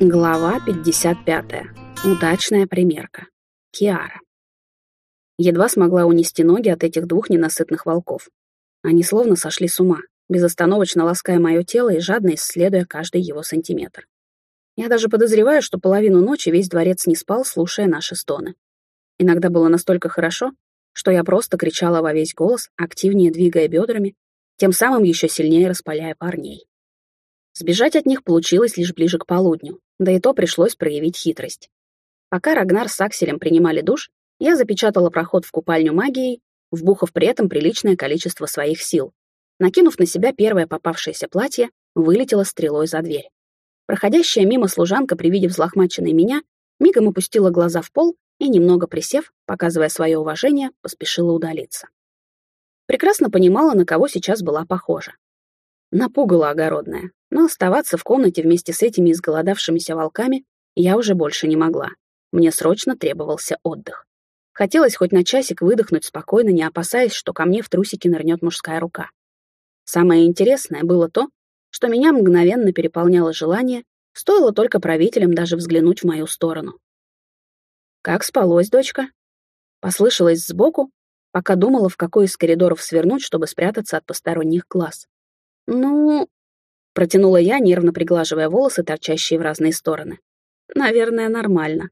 Глава 55. Удачная примерка. Киара. Едва смогла унести ноги от этих двух ненасытных волков. Они словно сошли с ума, безостановочно лаская мое тело и жадно исследуя каждый его сантиметр. Я даже подозреваю, что половину ночи весь дворец не спал, слушая наши стоны. Иногда было настолько хорошо, что я просто кричала во весь голос, активнее двигая бедрами, тем самым еще сильнее распаляя парней. Сбежать от них получилось лишь ближе к полудню, да и то пришлось проявить хитрость. Пока Рагнар с Акселем принимали душ, я запечатала проход в купальню магией, вбухав при этом приличное количество своих сил. Накинув на себя первое попавшееся платье, вылетела стрелой за дверь. Проходящая мимо служанка при виде взлохмаченной меня, мигом опустила глаза в пол и, немного присев, показывая свое уважение, поспешила удалиться. Прекрасно понимала, на кого сейчас была похожа. Напугала огородная, но оставаться в комнате вместе с этими изголодавшимися волками я уже больше не могла. Мне срочно требовался отдых. Хотелось хоть на часик выдохнуть спокойно, не опасаясь, что ко мне в трусике нырнет мужская рука. Самое интересное было то, что меня мгновенно переполняло желание, стоило только правителям даже взглянуть в мою сторону. «Как спалось, дочка?» Послышалось сбоку, пока думала, в какой из коридоров свернуть, чтобы спрятаться от посторонних глаз. «Ну, Протянула я, нервно приглаживая волосы, торчащие в разные стороны. Наверное, нормально.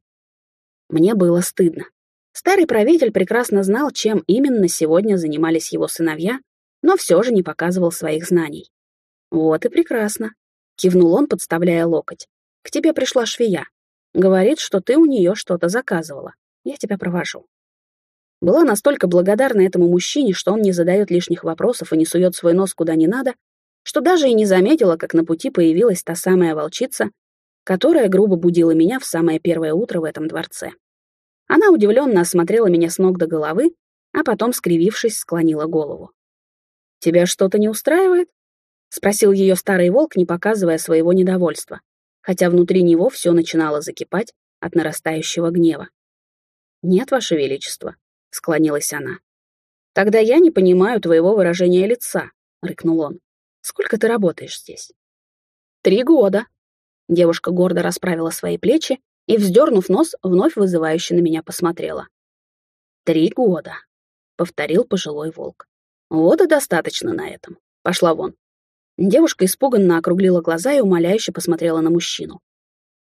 Мне было стыдно. Старый правитель прекрасно знал, чем именно сегодня занимались его сыновья, но все же не показывал своих знаний. «Вот и прекрасно», — кивнул он, подставляя локоть. «К тебе пришла швея. Говорит, что ты у нее что-то заказывала. Я тебя провожу». Была настолько благодарна этому мужчине, что он не задает лишних вопросов и не сует свой нос куда не надо, что даже и не заметила, как на пути появилась та самая волчица, которая грубо будила меня в самое первое утро в этом дворце. Она удивленно осмотрела меня с ног до головы, а потом, скривившись, склонила голову. «Тебя что-то не устраивает?» — спросил ее старый волк, не показывая своего недовольства, хотя внутри него все начинало закипать от нарастающего гнева. «Нет, Ваше Величество», — склонилась она. «Тогда я не понимаю твоего выражения лица», — рыкнул он. Сколько ты работаешь здесь?» «Три года». Девушка гордо расправила свои плечи и, вздернув нос, вновь вызывающе на меня посмотрела. «Три года», — повторил пожилой волк. «Вот и достаточно на этом. Пошла вон». Девушка испуганно округлила глаза и умоляюще посмотрела на мужчину.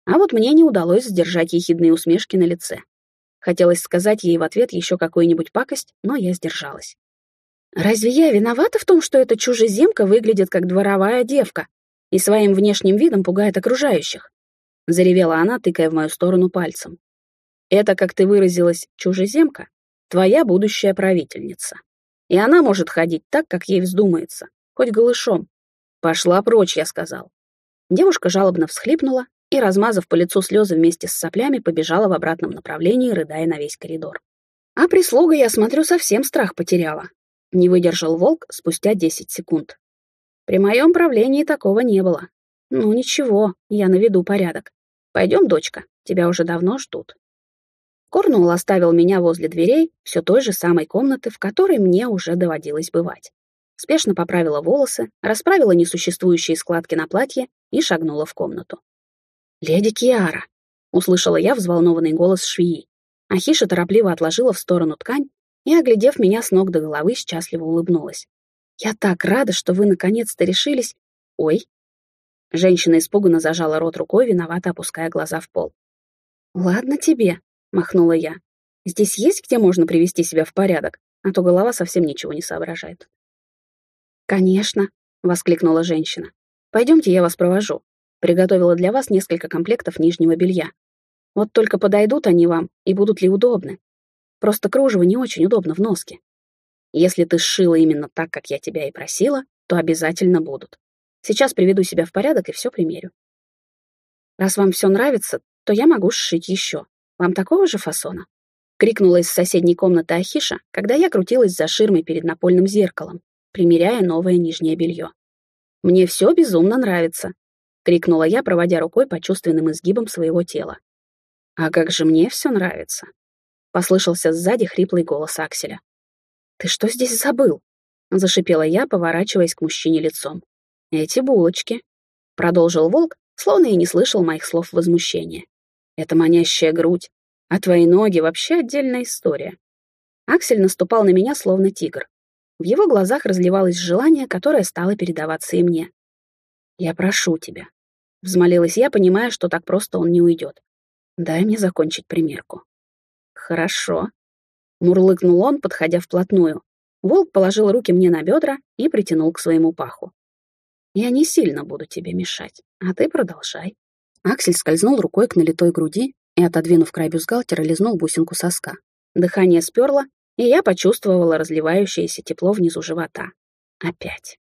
А вот мне не удалось сдержать ехидные усмешки на лице. Хотелось сказать ей в ответ еще какую-нибудь пакость, но я сдержалась. Разве я виновата в том, что эта чужеземка выглядит как дворовая девка и своим внешним видом пугает окружающих? Заревела она, тыкая в мою сторону пальцем. Это, как ты выразилась, чужеземка, твоя будущая правительница. И она может ходить так, как ей вздумается, хоть голышом. Пошла прочь, я сказал. Девушка жалобно всхлипнула и, размазав по лицу слезы вместе с соплями, побежала в обратном направлении, рыдая на весь коридор. А прислуга, я смотрю, совсем страх потеряла. Не выдержал волк спустя 10 секунд. При моем правлении такого не было. Ну ничего, я наведу порядок. Пойдем, дочка, тебя уже давно ждут. Корнуэлл оставил меня возле дверей все той же самой комнаты, в которой мне уже доводилось бывать. Спешно поправила волосы, расправила несуществующие складки на платье и шагнула в комнату. «Леди Киара!» — услышала я взволнованный голос швеи. Ахиша торопливо отложила в сторону ткань и, оглядев меня с ног до головы, счастливо улыбнулась. «Я так рада, что вы наконец-то решились...» «Ой!» Женщина испуганно зажала рот рукой, виновато опуская глаза в пол. «Ладно тебе», — махнула я. «Здесь есть где можно привести себя в порядок, а то голова совсем ничего не соображает». «Конечно», — воскликнула женщина. «Пойдемте, я вас провожу. Приготовила для вас несколько комплектов нижнего белья. Вот только подойдут они вам и будут ли удобны. Просто кружево не очень удобно в носке. Если ты сшила именно так, как я тебя и просила, то обязательно будут. Сейчас приведу себя в порядок и все примерю. Раз вам все нравится, то я могу сшить еще. Вам такого же фасона? Крикнула из соседней комнаты Ахиша, когда я крутилась за ширмой перед напольным зеркалом, примеряя новое нижнее белье. «Мне все безумно нравится», — крикнула я, проводя рукой по чувственным изгибам своего тела. «А как же мне все нравится?» Послышался сзади хриплый голос Акселя. «Ты что здесь забыл?» — зашипела я, поворачиваясь к мужчине лицом. «Эти булочки», — продолжил волк, словно и не слышал моих слов возмущения. Это манящая грудь, а твои ноги вообще отдельная история. Аксель наступал на меня, словно тигр. В его глазах разливалось желание, которое стало передаваться и мне. «Я прошу тебя», — взмолилась я, понимая, что так просто он не уйдет. «Дай мне закончить примерку». «Хорошо», — мурлыкнул он, подходя вплотную. Волк положил руки мне на бедра и притянул к своему паху. «Я не сильно буду тебе мешать, а ты продолжай». Аксель скользнул рукой к налитой груди и, отодвинув край бюстгальтера, лизнул бусинку соска. Дыхание сперло, и я почувствовала разливающееся тепло внизу живота. Опять.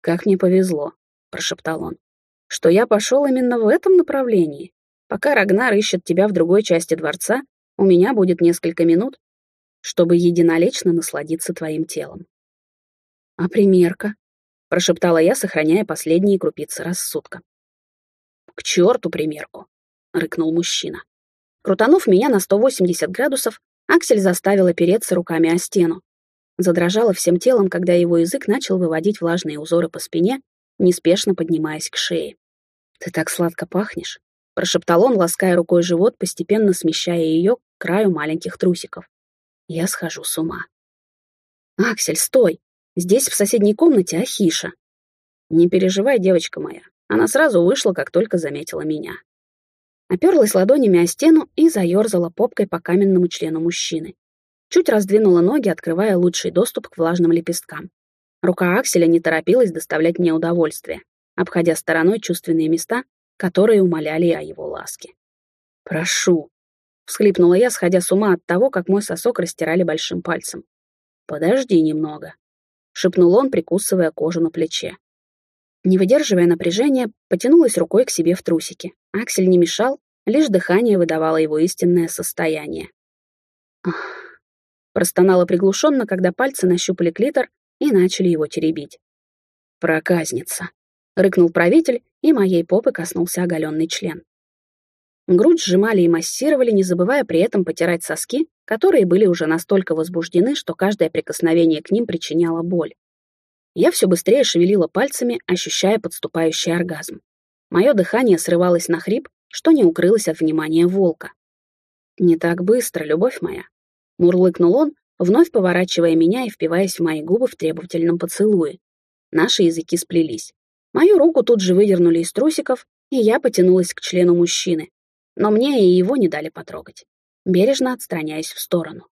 «Как мне повезло», — прошептал он, — «что я пошел именно в этом направлении. Пока Рагнар ищет тебя в другой части дворца, у меня будет несколько минут, чтобы единолично насладиться твоим телом». «А примерка?» — прошептала я, сохраняя последние крупицы рассудка. «К черту примерку!» — рыкнул мужчина. Крутанув меня на 180 градусов, Аксель заставил опереться руками о стену. Задрожала всем телом, когда его язык начал выводить влажные узоры по спине, неспешно поднимаясь к шее. «Ты так сладко пахнешь», — прошептал он, лаская рукой живот, постепенно смещая ее к краю маленьких трусиков. «Я схожу с ума». «Аксель, стой! Здесь, в соседней комнате, Ахиша». «Не переживай, девочка моя. Она сразу вышла, как только заметила меня оперлась ладонями о стену и заерзала попкой по каменному члену мужчины. Чуть раздвинула ноги, открывая лучший доступ к влажным лепесткам. Рука Акселя не торопилась доставлять мне удовольствие, обходя стороной чувственные места, которые умоляли о его ласке. «Прошу», — всхлипнула я, сходя с ума от того, как мой сосок растирали большим пальцем. «Подожди немного», — шепнул он, прикусывая кожу на плече. Не выдерживая напряжения, потянулась рукой к себе в трусики. Аксель не мешал, лишь дыхание выдавало его истинное состояние. Ах. Простонала приглушенно, когда пальцы нащупали клитор и начали его теребить. «Проказница!» — рыкнул правитель, и моей попы коснулся оголенный член. Грудь сжимали и массировали, не забывая при этом потирать соски, которые были уже настолько возбуждены, что каждое прикосновение к ним причиняло боль. Я все быстрее шевелила пальцами, ощущая подступающий оргазм. Мое дыхание срывалось на хрип, что не укрылось от внимания волка. «Не так быстро, любовь моя», — мурлыкнул он, вновь поворачивая меня и впиваясь в мои губы в требовательном поцелуе. Наши языки сплелись. Мою руку тут же выдернули из трусиков, и я потянулась к члену мужчины. Но мне и его не дали потрогать, бережно отстраняясь в сторону.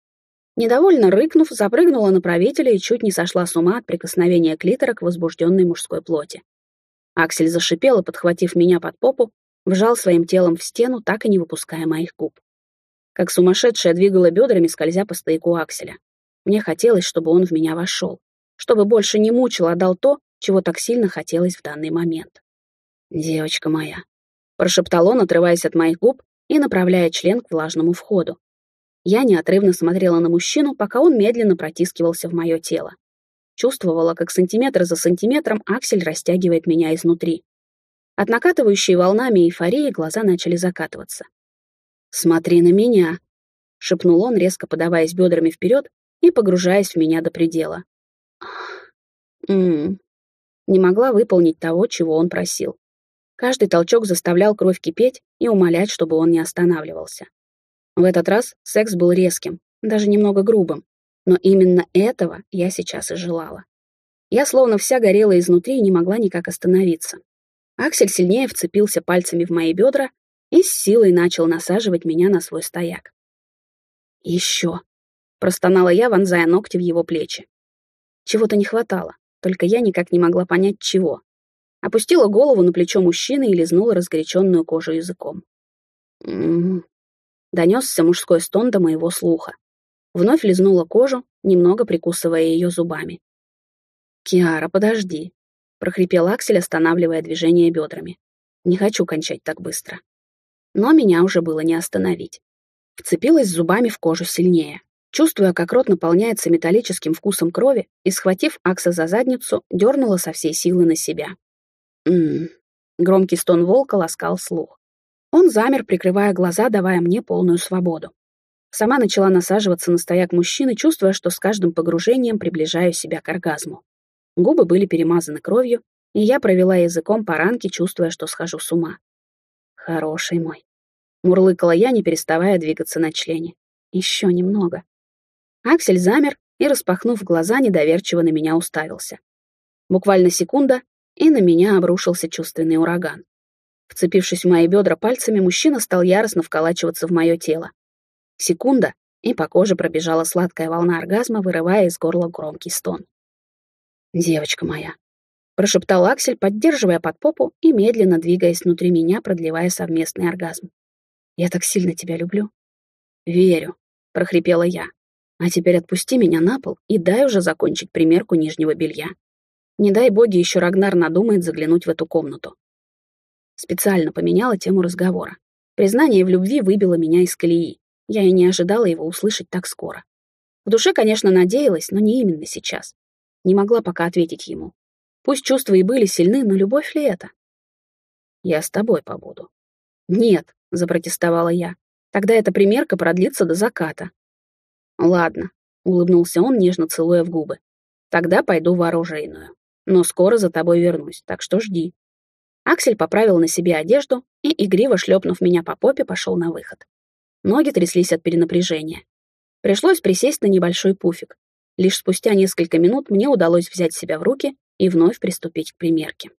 Недовольно рыкнув, запрыгнула на правителя и чуть не сошла с ума от прикосновения клитора к возбужденной мужской плоти. Аксель зашипел и, подхватив меня под попу, вжал своим телом в стену, так и не выпуская моих губ. Как сумасшедшая двигала бедрами, скользя по стояку Акселя. Мне хотелось, чтобы он в меня вошел, чтобы больше не мучил, а дал то, чего так сильно хотелось в данный момент. «Девочка моя», — прошептал он, отрываясь от моих губ и направляя член к влажному входу. Я неотрывно смотрела на мужчину, пока он медленно протискивался в мое тело. Чувствовала, как сантиметр за сантиметром Аксель растягивает меня изнутри. От накатывающей волнами эйфории глаза начали закатываться. «Смотри на меня!» — шепнул он, резко подаваясь бедрами вперед и погружаясь в меня до предела. Ммм. Не могла выполнить того, чего он просил. Каждый толчок заставлял кровь кипеть и умолять, чтобы он не останавливался. В этот раз секс был резким, даже немного грубым, но именно этого я сейчас и желала. Я словно вся горела изнутри и не могла никак остановиться. Аксель сильнее вцепился пальцами в мои бедра и с силой начал насаживать меня на свой стояк. «Еще!» — простонала я, вонзая ногти в его плечи. Чего-то не хватало, только я никак не могла понять, чего. Опустила голову на плечо мужчины и лизнула разгоряченную кожу языком. «М -м Донесся мужской стон до моего слуха. Вновь лизнула кожу, немного прикусывая ее зубами. «Киара, подожди», — прохрипел Аксель, останавливая движение бедрами. «Не хочу кончать так быстро». Но меня уже было не остановить. Вцепилась зубами в кожу сильнее. Чувствуя, как рот наполняется металлическим вкусом крови, и, схватив Акса за задницу, дернула со всей силы на себя. «М-м-м». Громкий стон волка ласкал слух. Он замер, прикрывая глаза, давая мне полную свободу. Сама начала насаживаться на стояк мужчины, чувствуя, что с каждым погружением приближаю себя к оргазму. Губы были перемазаны кровью, и я провела языком по ранке, чувствуя, что схожу с ума. Хороший мой. Мурлыкала я, не переставая двигаться на члене. Еще немного. Аксель замер и, распахнув глаза, недоверчиво на меня уставился. Буквально секунда, и на меня обрушился чувственный ураган. Вцепившись в мои бедра пальцами, мужчина стал яростно вколачиваться в мое тело. Секунда, и по коже пробежала сладкая волна оргазма, вырывая из горла громкий стон. «Девочка моя», — прошептал Аксель, поддерживая под попу и медленно двигаясь внутри меня, продлевая совместный оргазм. «Я так сильно тебя люблю». «Верю», — прохрипела я. «А теперь отпусти меня на пол и дай уже закончить примерку нижнего белья. Не дай боги, еще Рагнар надумает заглянуть в эту комнату». Специально поменяла тему разговора. Признание в любви выбило меня из колеи. Я и не ожидала его услышать так скоро. В душе, конечно, надеялась, но не именно сейчас. Не могла пока ответить ему. Пусть чувства и были сильны, но любовь ли это? Я с тобой побуду. Нет, запротестовала я. Тогда эта примерка продлится до заката. Ладно, улыбнулся он, нежно целуя в губы. Тогда пойду в оружейную. Но скоро за тобой вернусь, так что жди. Аксель поправил на себе одежду и, игриво шлепнув меня по попе, пошел на выход. Ноги тряслись от перенапряжения. Пришлось присесть на небольшой пуфик. Лишь спустя несколько минут мне удалось взять себя в руки и вновь приступить к примерке.